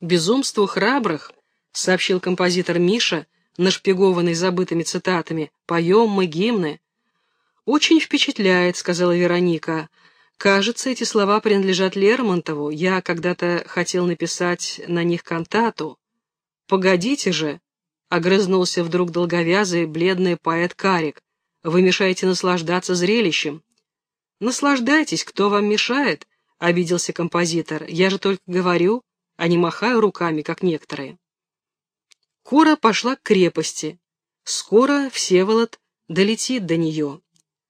Безумству храбрых, сообщил композитор Миша, нашпигованный забытыми цитатами, поем мы гимны. Очень впечатляет, сказала Вероника. Кажется, эти слова принадлежат Лермонтову. Я когда-то хотел написать на них кантату. Погодите же, огрызнулся вдруг долговязый, бледный поэт Карик. Вы мешаете наслаждаться зрелищем. Наслаждайтесь, кто вам мешает, обиделся композитор. Я же только говорю, а не махаю руками, как некоторые. Кора пошла к крепости. Скоро Всеволод долетит до нее.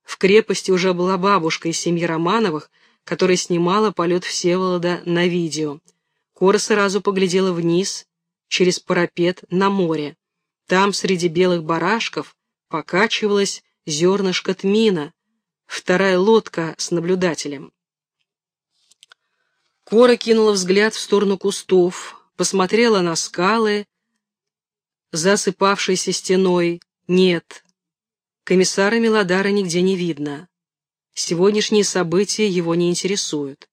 В крепости уже была бабушка из семьи Романовых, которая снимала полет Всеволода на видео. Кора сразу поглядела вниз, через парапет, на море. Там, среди белых барашков, покачивалась зернышко тмина, вторая лодка с наблюдателем. Кора кинула взгляд в сторону кустов, посмотрела на скалы, засыпавшейся стеной. Нет, комиссара Мелодара нигде не видно. Сегодняшние события его не интересуют.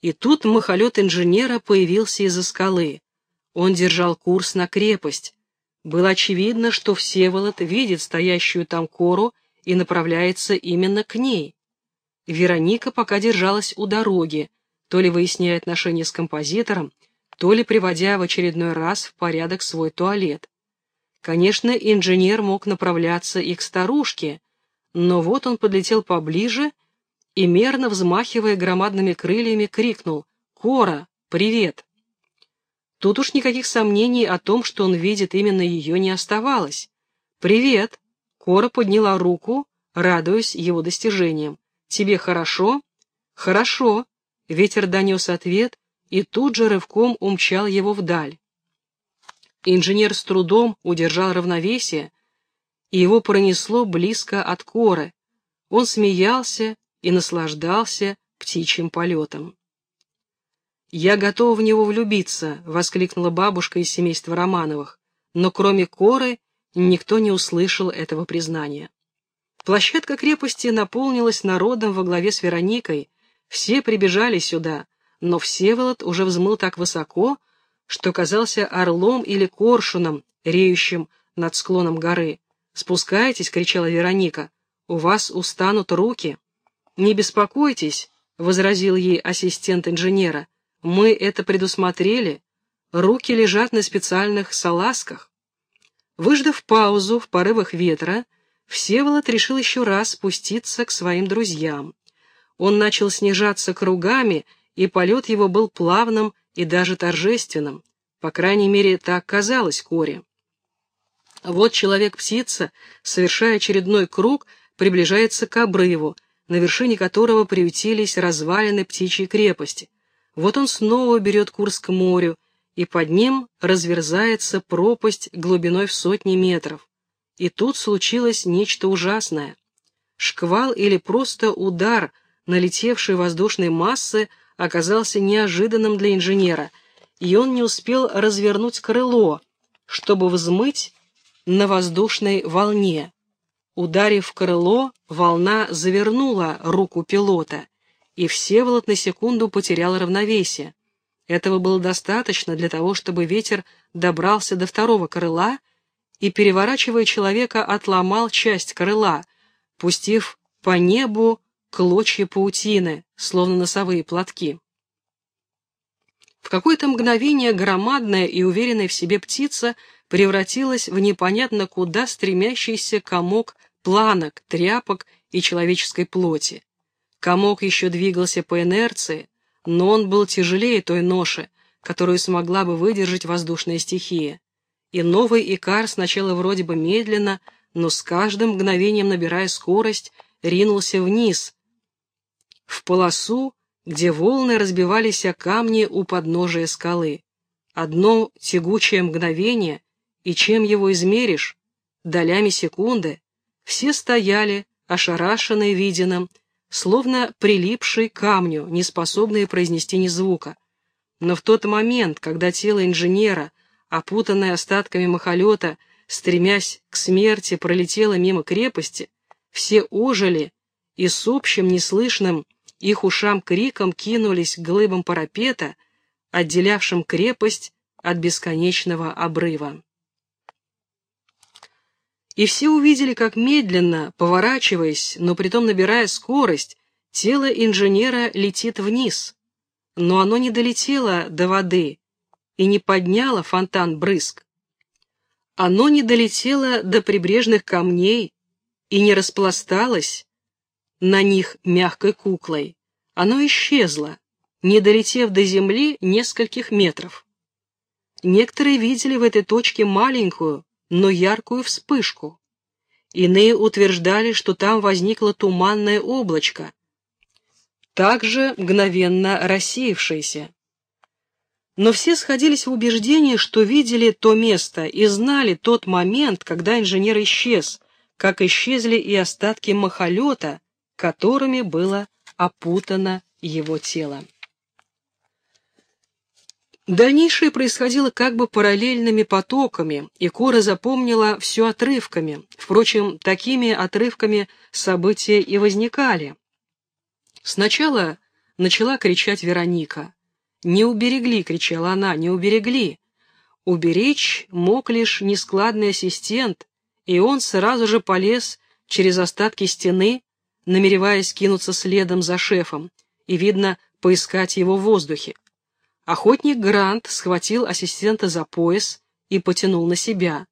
И тут махолет инженера появился из-за скалы. Он держал курс на крепость. Было очевидно, что Всеволод видит стоящую там кору и направляется именно к ней. Вероника пока держалась у дороги, то ли выясняя отношения с композитором, то ли приводя в очередной раз в порядок свой туалет. Конечно, инженер мог направляться и к старушке, но вот он подлетел поближе и, мерно взмахивая громадными крыльями, крикнул «Кора, привет!». Тут уж никаких сомнений о том, что он видит именно ее, не оставалось. «Привет!» Кора подняла руку, радуясь его достижениям. «Тебе хорошо?» «Хорошо!» Ветер донес ответ и тут же рывком умчал его вдаль. Инженер с трудом удержал равновесие, и его пронесло близко от коры. Он смеялся и наслаждался птичьим полетом. «Я готова в него влюбиться», — воскликнула бабушка из семейства Романовых, но кроме коры никто не услышал этого признания. Площадка крепости наполнилась народом во главе с Вероникой, все прибежали сюда, но Всеволод уже взмыл так высоко, что казался орлом или коршуном, реющим над склоном горы. «Спускайтесь!» — кричала Вероника. «У вас устанут руки!» «Не беспокойтесь!» — возразил ей ассистент инженера. Мы это предусмотрели. Руки лежат на специальных салазках. Выждав паузу в порывах ветра, Всеволод решил еще раз спуститься к своим друзьям. Он начал снижаться кругами, и полет его был плавным и даже торжественным. По крайней мере, так казалось Коре. Вот человек-птица, совершая очередной круг, приближается к обрыву, на вершине которого приютились развалины птичьей крепости. Вот он снова берет курс к морю, и под ним разверзается пропасть глубиной в сотни метров. И тут случилось нечто ужасное. Шквал или просто удар налетевшей воздушной массы оказался неожиданным для инженера, и он не успел развернуть крыло, чтобы взмыть на воздушной волне. Ударив крыло, волна завернула руку пилота, и Всеволод на секунду потерял равновесие. Этого было достаточно для того, чтобы ветер добрался до второго крыла и, переворачивая человека, отломал часть крыла, пустив по небу клочья паутины, словно носовые платки. В какое-то мгновение громадная и уверенная в себе птица превратилась в непонятно куда стремящийся комок планок, тряпок и человеческой плоти. Комок еще двигался по инерции, но он был тяжелее той ноши, которую смогла бы выдержать воздушная стихия. И новый Икар сначала вроде бы медленно, но с каждым мгновением набирая скорость, ринулся вниз, в полосу, где волны разбивались о камни у подножия скалы. Одно тягучее мгновение, и чем его измеришь? Долями секунды. Все стояли, ошарашенные виденным, словно прилипший к камню, не способные произнести ни звука. Но в тот момент, когда тело инженера, опутанное остатками махолета, стремясь к смерти, пролетело мимо крепости, все ожили и с общим неслышным их ушам криком кинулись глыбам парапета, отделявшим крепость от бесконечного обрыва. И все увидели, как медленно, поворачиваясь, но притом набирая скорость, тело инженера летит вниз. Но оно не долетело до воды и не подняло фонтан брызг. Оно не долетело до прибрежных камней и не распласталось на них мягкой куклой. Оно исчезло, не долетев до земли нескольких метров. Некоторые видели в этой точке маленькую, но яркую вспышку. Иные утверждали, что там возникло туманное облачко, также мгновенно рассеявшееся. Но все сходились в убеждении, что видели то место и знали тот момент, когда инженер исчез, как исчезли и остатки махолета, которыми было опутано его тело. Дальнейшее происходило как бы параллельными потоками, и Кора запомнила все отрывками. Впрочем, такими отрывками события и возникали. Сначала начала кричать Вероника. «Не уберегли!» — кричала она, «не уберегли!» Уберечь мог лишь нескладный ассистент, и он сразу же полез через остатки стены, намереваясь кинуться следом за шефом, и, видно, поискать его в воздухе. Охотник Грант схватил ассистента за пояс и потянул на себя.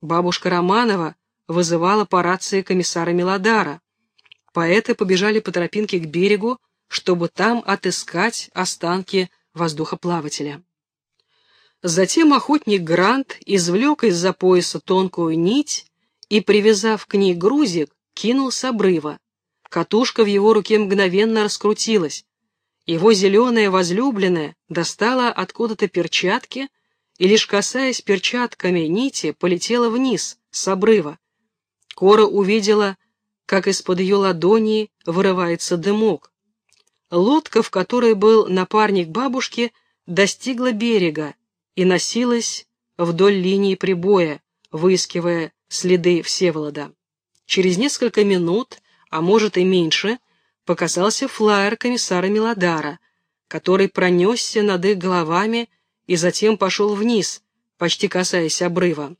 Бабушка Романова вызывала по рации комиссара Милодара. Поэты побежали по тропинке к берегу, чтобы там отыскать останки воздухоплавателя. Затем охотник Грант извлек из-за пояса тонкую нить и, привязав к ней грузик, кинул с обрыва. Катушка в его руке мгновенно раскрутилась. Его зеленая возлюбленная достала откуда-то перчатки и, лишь касаясь перчатками нити, полетела вниз, с обрыва. Кора увидела, как из-под ее ладони вырывается дымок. Лодка, в которой был напарник бабушки, достигла берега и носилась вдоль линии прибоя, выискивая следы Всеволода. Через несколько минут, а может и меньше, показался флаер комиссара Милодара, который пронесся над их головами и затем пошел вниз, почти касаясь обрыва.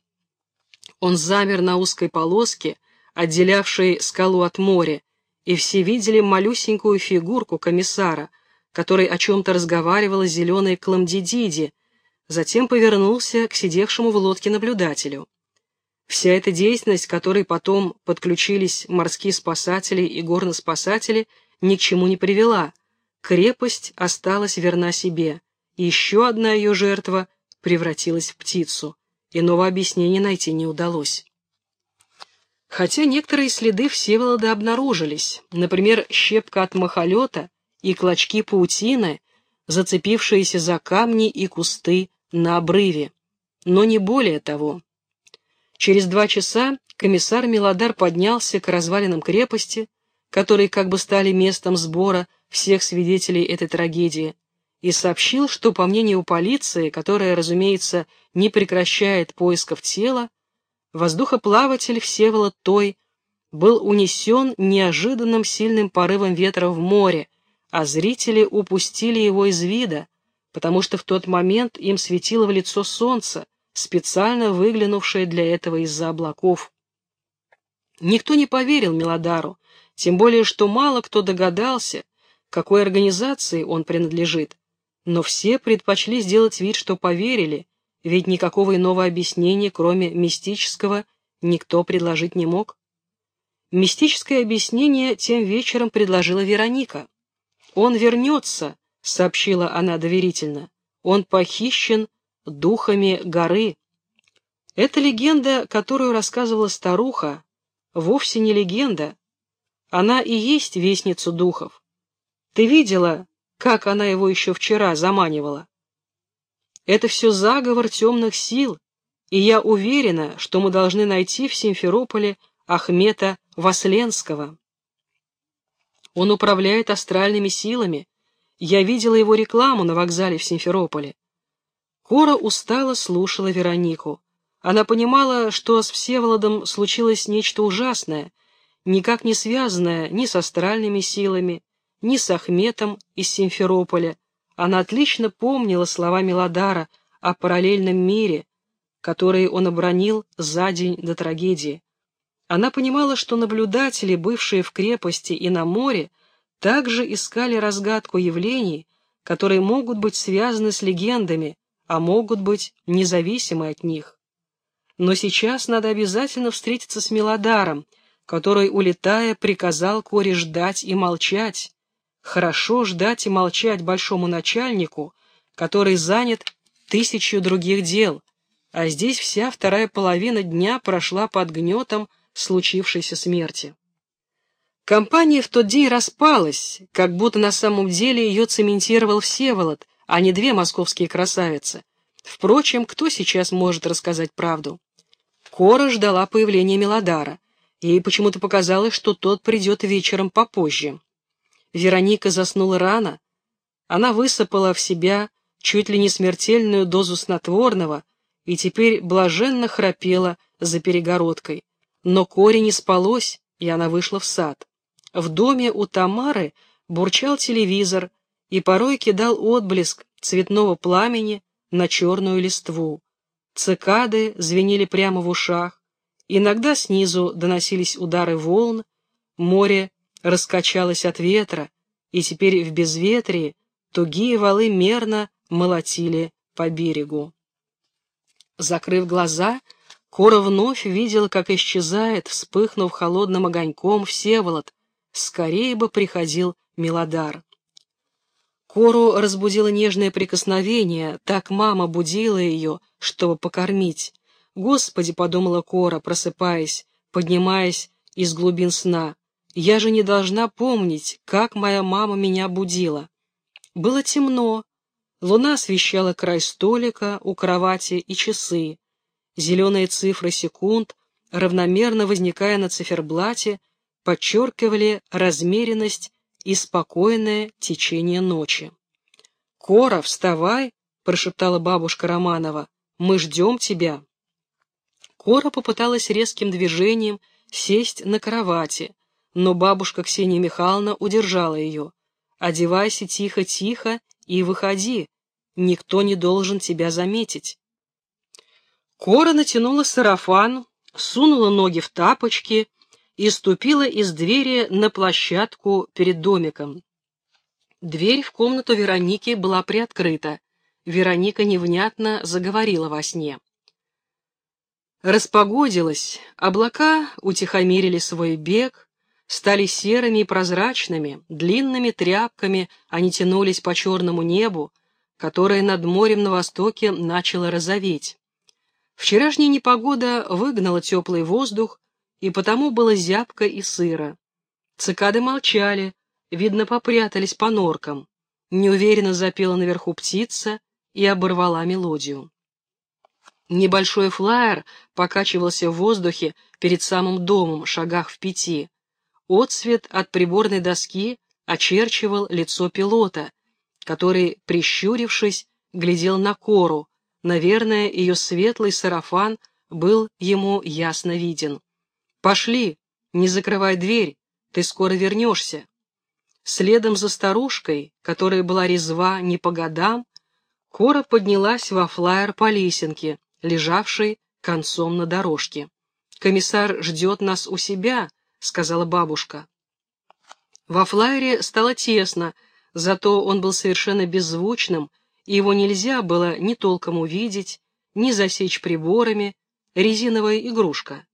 Он замер на узкой полоске, отделявшей скалу от моря, и все видели малюсенькую фигурку комиссара, который о чем-то разговаривал с зеленой Кламдидиди, затем повернулся к сидевшему в лодке наблюдателю. Вся эта деятельность, к которой потом подключились морские спасатели и горноспасатели, ни к чему не привела. Крепость осталась верна себе, и еще одна ее жертва превратилась в птицу. Иного объяснения найти не удалось. Хотя некоторые следы Всеволода обнаружились, например, щепка от махолета и клочки паутины, зацепившиеся за камни и кусты на обрыве, но не более того. Через два часа комиссар Милодар поднялся к развалинам крепости, которые как бы стали местом сбора всех свидетелей этой трагедии, и сообщил, что, по мнению полиции, которая, разумеется, не прекращает поисков тела, воздухоплаватель Всеволод Той был унесен неожиданным сильным порывом ветра в море, а зрители упустили его из вида, потому что в тот момент им светило в лицо солнце, специально выглянувшее для этого из-за облаков. Никто не поверил Мелодару, тем более что мало кто догадался, какой организации он принадлежит, но все предпочли сделать вид, что поверили, ведь никакого иного объяснения, кроме мистического, никто предложить не мог. Мистическое объяснение тем вечером предложила Вероника. «Он вернется», — сообщила она доверительно. «Он похищен духами горы». Эта легенда, которую рассказывала старуха, вовсе не легенда. Она и есть вестницу духов. Ты видела, как она его еще вчера заманивала? Это все заговор темных сил, и я уверена, что мы должны найти в Симферополе Ахмета Васленского. Он управляет астральными силами. Я видела его рекламу на вокзале в Симферополе. Кора устало слушала Веронику. Она понимала, что с Всеволодом случилось нечто ужасное, никак не связанное ни с астральными силами, ни с Ахметом из Симферополя, Она отлично помнила слова Мелодара о параллельном мире, который он обронил за день до трагедии. Она понимала, что наблюдатели, бывшие в крепости и на море, также искали разгадку явлений, которые могут быть связаны с легендами, а могут быть независимы от них. Но сейчас надо обязательно встретиться с Мелодаром, который, улетая, приказал Коре ждать и молчать. Хорошо ждать и молчать большому начальнику, который занят тысячу других дел, а здесь вся вторая половина дня прошла под гнетом случившейся смерти. Компания в тот день распалась, как будто на самом деле ее цементировал Всеволод, а не две московские красавицы. Впрочем, кто сейчас может рассказать правду? Кора ждала появления Мелодара. Ей почему-то показалось, что тот придет вечером попозже. Вероника заснула рано. Она высыпала в себя чуть ли не смертельную дозу снотворного и теперь блаженно храпела за перегородкой. Но Коре не спалось, и она вышла в сад. В доме у Тамары бурчал телевизор и порой кидал отблеск цветного пламени на черную листву. Цикады звенели прямо в ушах, иногда снизу доносились удары волн, море раскачалось от ветра, и теперь в безветрии тугие валы мерно молотили по берегу. Закрыв глаза, Кора вновь видела, как исчезает, вспыхнув холодным огоньком, Всеволод. Скорее бы приходил Милодар. Кору разбудило нежное прикосновение, так мама будила ее, чтобы покормить. «Господи», — подумала Кора, просыпаясь, поднимаясь из глубин сна, — «я же не должна помнить, как моя мама меня будила». Было темно, луна освещала край столика у кровати и часы. Зеленые цифры секунд, равномерно возникая на циферблате, подчеркивали размеренность и спокойное течение ночи. «Кора, вставай!» — прошептала бабушка Романова. «Мы ждем тебя!» Кора попыталась резким движением сесть на кровати, но бабушка Ксения Михайловна удержала ее. «Одевайся тихо-тихо и выходи, никто не должен тебя заметить». Кора натянула сарафан, сунула ноги в тапочки и ступила из двери на площадку перед домиком. Дверь в комнату Вероники была приоткрыта. Вероника невнятно заговорила во сне. Распогодилось, облака утихомирили свой бег, стали серыми и прозрачными, длинными тряпками они тянулись по черному небу, которое над морем на востоке начало розоветь. Вчерашняя непогода выгнала теплый воздух, и потому было зябко и сыро. Цикады молчали, видно, попрятались по норкам. Неуверенно запела наверху птица и оборвала мелодию. Небольшой флаер покачивался в воздухе перед самым домом, шагах в пяти. Отсвет от приборной доски очерчивал лицо пилота, который, прищурившись, глядел на кору, Наверное, ее светлый сарафан был ему ясно виден. «Пошли, не закрывай дверь, ты скоро вернешься». Следом за старушкой, которая была резва не по годам, Кора поднялась во флайер по лесенке, лежавшей концом на дорожке. «Комиссар ждет нас у себя», — сказала бабушка. Во флайере стало тесно, зато он был совершенно беззвучным, и его нельзя было ни толком увидеть, ни засечь приборами, резиновая игрушка.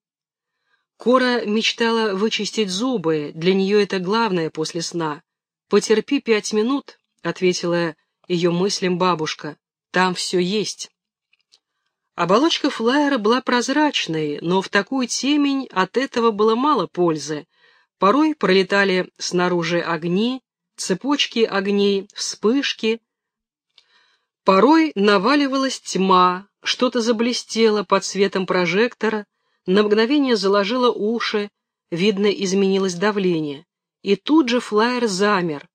Кора мечтала вычистить зубы, для нее это главное после сна. «Потерпи пять минут», — ответила ее мыслям бабушка, — «там все есть». Оболочка флайера была прозрачной, но в такую темень от этого было мало пользы. Порой пролетали снаружи огни, цепочки огней, вспышки, Порой наваливалась тьма, что-то заблестело под светом прожектора, на мгновение заложило уши, видно, изменилось давление. И тут же флайер замер,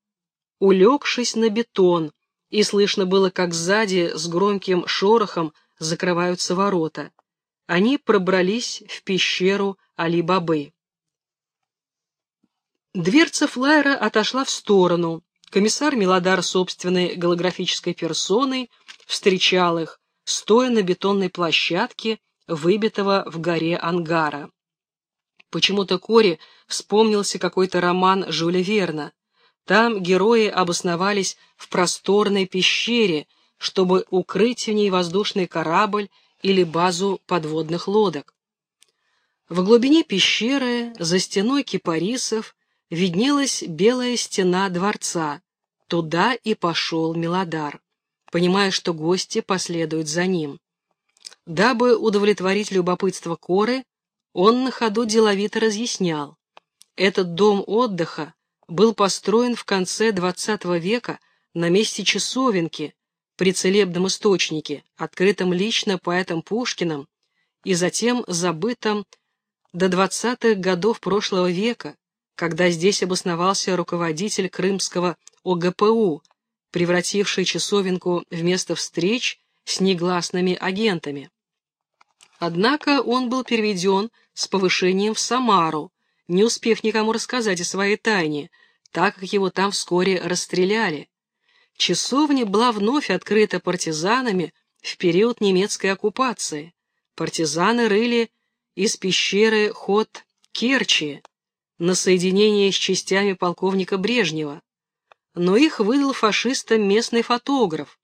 улегшись на бетон, и слышно было, как сзади с громким шорохом закрываются ворота. Они пробрались в пещеру Али-Бабы. Дверца флайера отошла в сторону, Комиссар Милодар собственной голографической персоной встречал их, стоя на бетонной площадке, выбитого в горе ангара. Почему-то Коре вспомнился какой-то роман Жюля Верна. Там герои обосновались в просторной пещере, чтобы укрыть в ней воздушный корабль или базу подводных лодок. В глубине пещеры, за стеной кипарисов, виднелась белая стена дворца. Туда и пошел Милодар, понимая, что гости последуют за ним. Дабы удовлетворить любопытство Коры, он на ходу деловито разъяснял. Этот дом отдыха был построен в конце XX века на месте часовенки при целебном источнике, открытом лично поэтом Пушкиным и затем забытом до 20-х годов прошлого века, когда здесь обосновался руководитель крымского ОГПУ, превративший часовенку в место встреч с негласными агентами. Однако он был переведен с повышением в Самару, не успев никому рассказать о своей тайне, так как его там вскоре расстреляли. Часовня была вновь открыта партизанами в период немецкой оккупации. Партизаны рыли из пещеры ход Керчи на соединение с частями полковника Брежнева, но их выдал фашистам местный фотограф.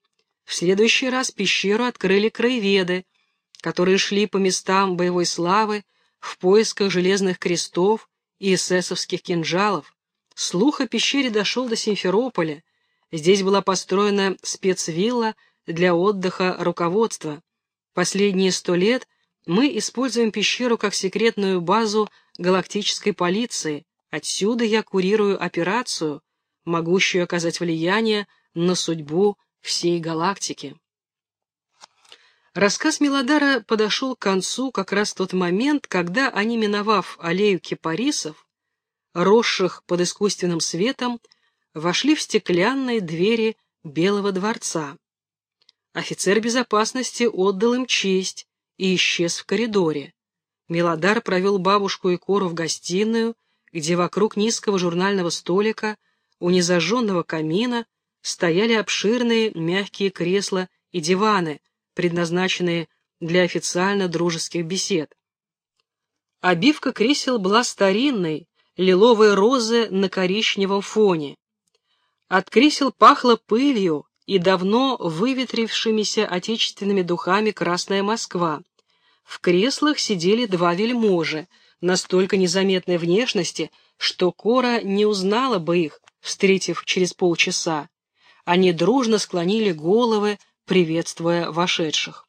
В следующий раз пещеру открыли краеведы, которые шли по местам боевой славы в поисках железных крестов и эсэсовских кинжалов. Слух о пещере дошел до Симферополя. Здесь была построена спецвилла для отдыха руководства. Последние сто лет мы используем пещеру как секретную базу галактической полиции. Отсюда я курирую операцию, могущую оказать влияние на судьбу всей галактики. Рассказ Мелодара подошел к концу как раз тот момент, когда они, миновав аллею кипарисов, росших под искусственным светом, вошли в стеклянные двери Белого дворца. Офицер безопасности отдал им честь и исчез в коридоре. Мелодар провел бабушку и Кору в гостиную, где вокруг низкого журнального столика у незажженного камина стояли обширные мягкие кресла и диваны, предназначенные для официально дружеских бесед. Обивка кресел была старинной, лиловые розы на коричневом фоне. От кресел пахло пылью и давно выветрившимися отечественными духами «Красная Москва». В креслах сидели два вельможи, настолько незаметной внешности, что Кора не узнала бы их, встретив через полчаса. Они дружно склонили головы, приветствуя вошедших.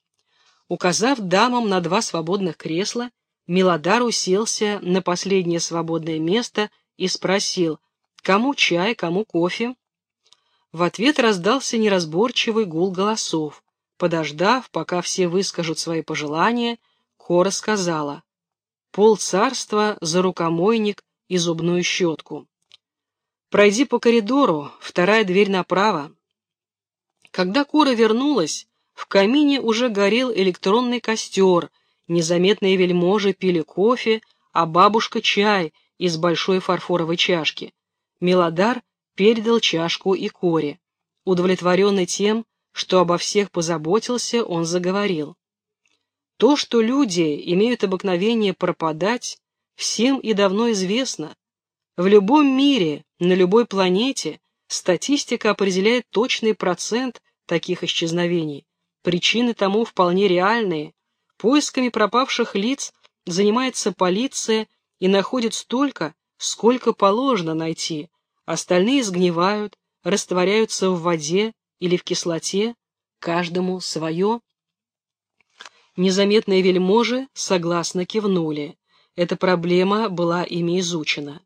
Указав дамам на два свободных кресла, Милодар уселся на последнее свободное место и спросил, кому чай, кому кофе. В ответ раздался неразборчивый гул голосов. Подождав, пока все выскажут свои пожелания, Кора сказала, «Пол царства за рукомойник и зубную щетку. Пройди по коридору, вторая дверь направо, когда Кора вернулась, в камине уже горел электронный костер, незаметные вельможи пили кофе, а бабушка чай из большой фарфоровой чашки. Милодар передал чашку и Коре. Удовлетворенный тем, что обо всех позаботился, он заговорил. То, что люди имеют обыкновение пропадать, всем и давно известно. В любом мире, на любой планете Статистика определяет точный процент таких исчезновений. Причины тому вполне реальные. Поисками пропавших лиц занимается полиция и находит столько, сколько положено найти. Остальные сгнивают, растворяются в воде или в кислоте, каждому свое. Незаметные вельможи согласно кивнули. Эта проблема была ими изучена.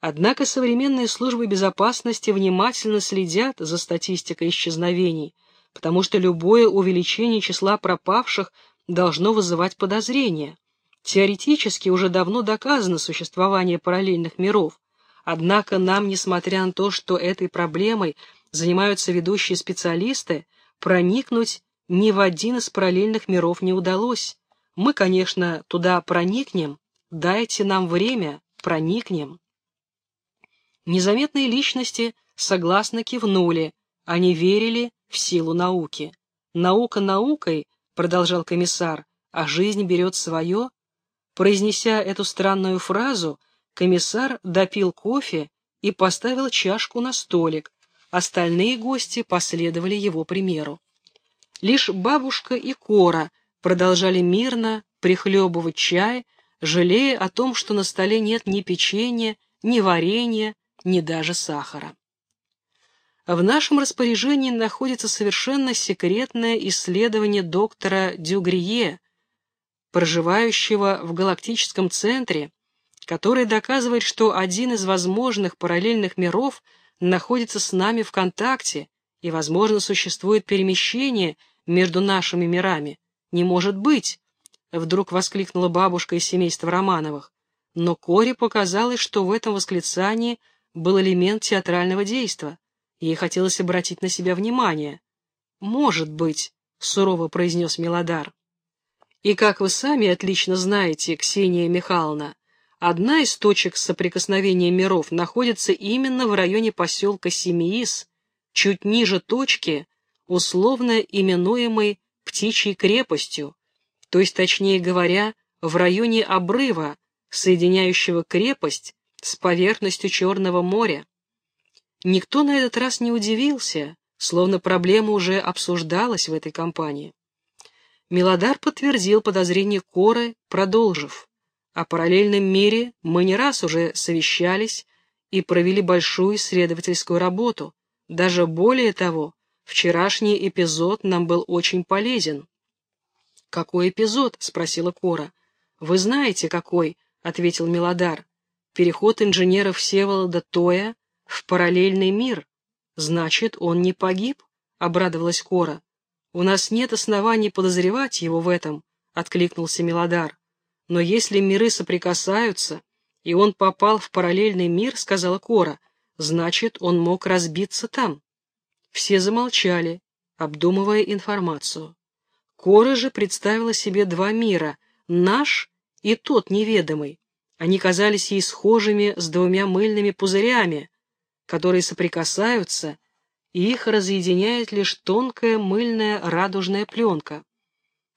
Однако современные службы безопасности внимательно следят за статистикой исчезновений, потому что любое увеличение числа пропавших должно вызывать подозрения. Теоретически уже давно доказано существование параллельных миров, однако нам, несмотря на то, что этой проблемой занимаются ведущие специалисты, проникнуть ни в один из параллельных миров не удалось. Мы, конечно, туда проникнем, дайте нам время, проникнем. Незаметные личности согласно кивнули, они верили в силу науки. «Наука наукой», — продолжал комиссар, — «а жизнь берет свое». Произнеся эту странную фразу, комиссар допил кофе и поставил чашку на столик. Остальные гости последовали его примеру. Лишь бабушка и Кора продолжали мирно прихлебывать чай, жалея о том, что на столе нет ни печенья, ни варенья, ни даже сахара. В нашем распоряжении находится совершенно секретное исследование доктора Дюгрие, проживающего в галактическом центре, который доказывает, что один из возможных параллельных миров находится с нами в контакте, и, возможно, существует перемещение между нашими мирами. Не может быть! Вдруг воскликнула бабушка из семейства Романовых. Но Коре показалось, что в этом восклицании был элемент театрального действия. Ей хотелось обратить на себя внимание. «Может быть», — сурово произнес Милодар. «И как вы сами отлично знаете, Ксения Михайловна, одна из точек соприкосновения миров находится именно в районе поселка Семиис, чуть ниже точки, условно именуемой Птичьей крепостью, то есть, точнее говоря, в районе обрыва, соединяющего крепость с поверхностью Черного моря. Никто на этот раз не удивился, словно проблема уже обсуждалась в этой компании. Милодар подтвердил подозрение Коры, продолжив. О параллельном мире мы не раз уже совещались и провели большую исследовательскую работу. Даже более того, вчерашний эпизод нам был очень полезен. «Какой эпизод?» — спросила Кора. «Вы знаете, какой?» — ответил Милодар. «Переход инженера Всеволода Тоя в параллельный мир. Значит, он не погиб?» — обрадовалась Кора. «У нас нет оснований подозревать его в этом», — откликнулся Милодар. «Но если миры соприкасаются, и он попал в параллельный мир, — сказала Кора, — значит, он мог разбиться там». Все замолчали, обдумывая информацию. Кора же представила себе два мира — наш и тот неведомый. Они казались ей схожими с двумя мыльными пузырями, которые соприкасаются, и их разъединяет лишь тонкая мыльная радужная пленка.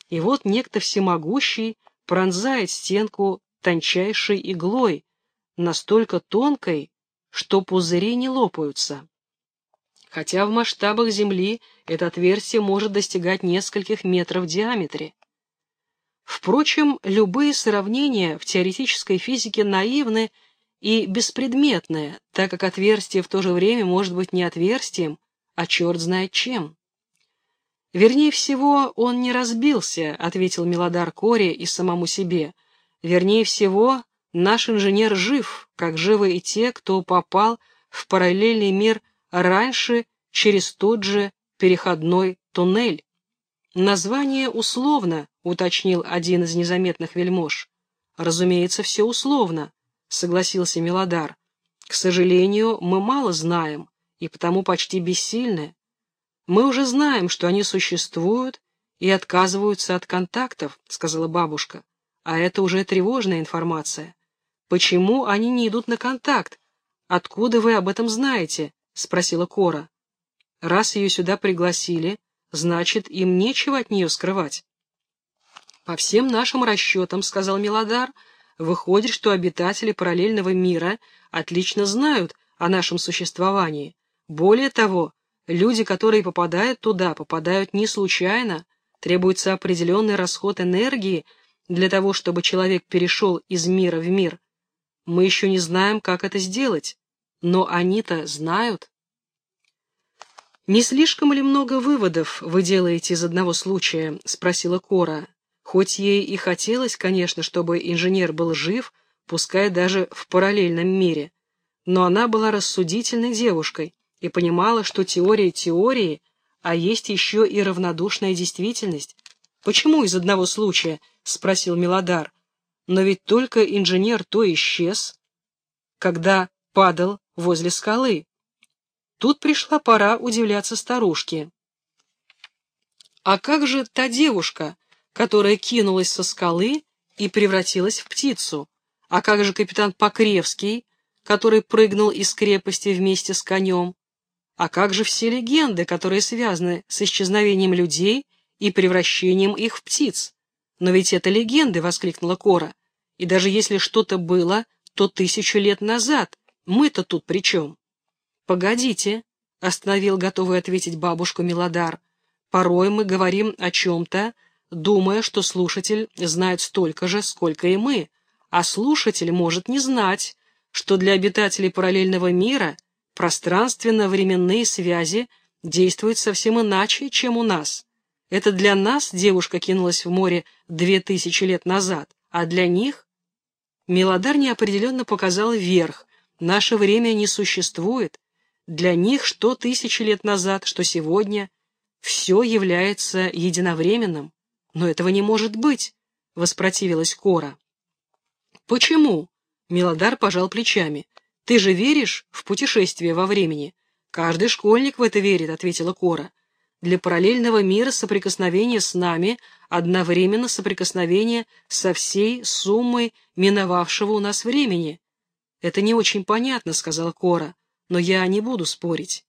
И вот некто всемогущий пронзает стенку тончайшей иглой, настолько тонкой, что пузыри не лопаются. Хотя в масштабах Земли это отверстие может достигать нескольких метров в диаметре. Впрочем, любые сравнения в теоретической физике наивны и беспредметное, так как отверстие в то же время может быть не отверстием, а черт знает чем. «Вернее всего, он не разбился», — ответил Мелодар Кори и самому себе. «Вернее всего, наш инженер жив, как живы и те, кто попал в параллельный мир раньше через тот же переходной туннель». «Название условно», — уточнил один из незаметных вельмож. «Разумеется, все условно», согласился Милодар. К сожалению, мы мало знаем и потому почти бессильны. Мы уже знаем, что они существуют и отказываются от контактов, сказала бабушка. А это уже тревожная информация. Почему они не идут на контакт? Откуда вы об этом знаете? спросила Кора. Раз ее сюда пригласили, значит, им нечего от нее скрывать. По всем нашим расчетам, сказал Милодар, — Выходит, что обитатели параллельного мира отлично знают о нашем существовании. Более того, люди, которые попадают туда, попадают не случайно, требуется определенный расход энергии для того, чтобы человек перешел из мира в мир. Мы еще не знаем, как это сделать, но они-то знают. «Не слишком ли много выводов вы делаете из одного случая?» — спросила Кора. Хоть ей и хотелось, конечно, чтобы инженер был жив, пускай даже в параллельном мире, но она была рассудительной девушкой и понимала, что теория теории, а есть еще и равнодушная действительность. «Почему из одного случая?» — спросил Милодар. «Но ведь только инженер то исчез, когда падал возле скалы». Тут пришла пора удивляться старушке. «А как же та девушка?» которая кинулась со скалы и превратилась в птицу. А как же капитан Покревский, который прыгнул из крепости вместе с конем? А как же все легенды, которые связаны с исчезновением людей и превращением их в птиц? Но ведь это легенды, — воскликнула Кора. И даже если что-то было, то тысячу лет назад. Мы-то тут при чем? Погодите, — остановил готовый ответить бабушку Милодар. Порой мы говорим о чем-то, думая, что слушатель знает столько же, сколько и мы, а слушатель может не знать, что для обитателей параллельного мира пространственно-временные связи действуют совсем иначе, чем у нас. Это для нас девушка кинулась в море две тысячи лет назад, а для них... Мелодар неопределенно показал вверх. Наше время не существует. Для них что тысячи лет назад, что сегодня. Все является единовременным. Но этого не может быть, — воспротивилась Кора. Почему? Милодар пожал плечами. Ты же веришь в путешествие во времени? Каждый школьник в это верит, ответила Кора. Для параллельного мира соприкосновение с нами одновременно соприкосновение со всей суммой миновавшего у нас времени. Это не очень понятно, сказала Кора, но я не буду спорить.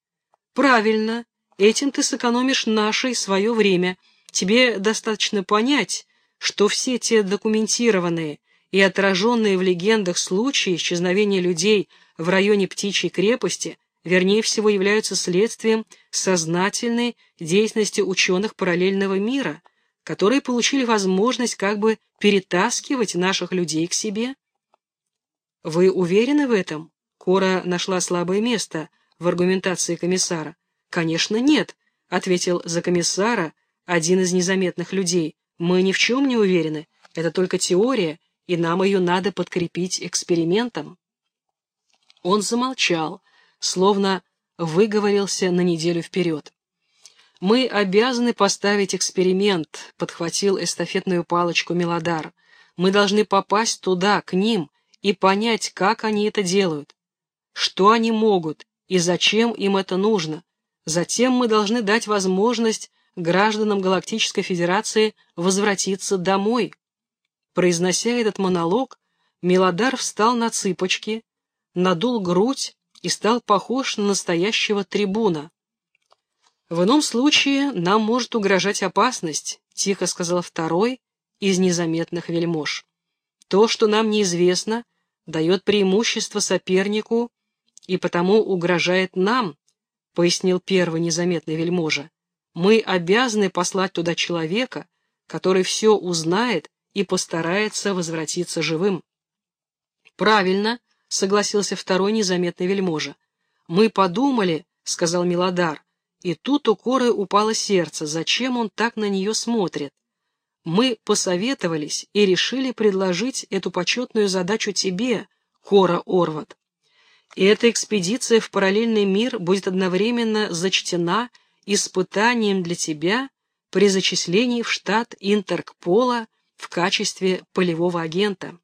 Правильно, этим ты сэкономишь наше и свое время, Тебе достаточно понять, что все те документированные и отраженные в легендах случаи исчезновения людей в районе Птичьей крепости вернее всего являются следствием сознательной деятельности ученых параллельного мира, которые получили возможность как бы перетаскивать наших людей к себе. Вы уверены в этом? Кора нашла слабое место в аргументации комиссара. Конечно, нет, ответил за комиссара один из незаметных людей. Мы ни в чем не уверены. Это только теория, и нам ее надо подкрепить экспериментом. Он замолчал, словно выговорился на неделю вперед. «Мы обязаны поставить эксперимент», — подхватил эстафетную палочку Мелодар. «Мы должны попасть туда, к ним, и понять, как они это делают, что они могут и зачем им это нужно. Затем мы должны дать возможность гражданам Галактической Федерации возвратиться домой. Произнося этот монолог, Мелодар встал на цыпочки, надул грудь и стал похож на настоящего трибуна. «В ином случае нам может угрожать опасность», — тихо сказал второй из незаметных вельмож. «То, что нам неизвестно, дает преимущество сопернику и потому угрожает нам», — пояснил первый незаметный вельможа. Мы обязаны послать туда человека, который все узнает и постарается возвратиться живым. Правильно, согласился второй незаметный вельможа. Мы подумали, сказал Милодар, и тут у Коры упало сердце, зачем он так на нее смотрит. Мы посоветовались и решили предложить эту почетную задачу тебе, Кора Орват. И эта экспедиция в параллельный мир будет одновременно зачтена испытанием для тебя при зачислении в штат Интеркпола в качестве полевого агента.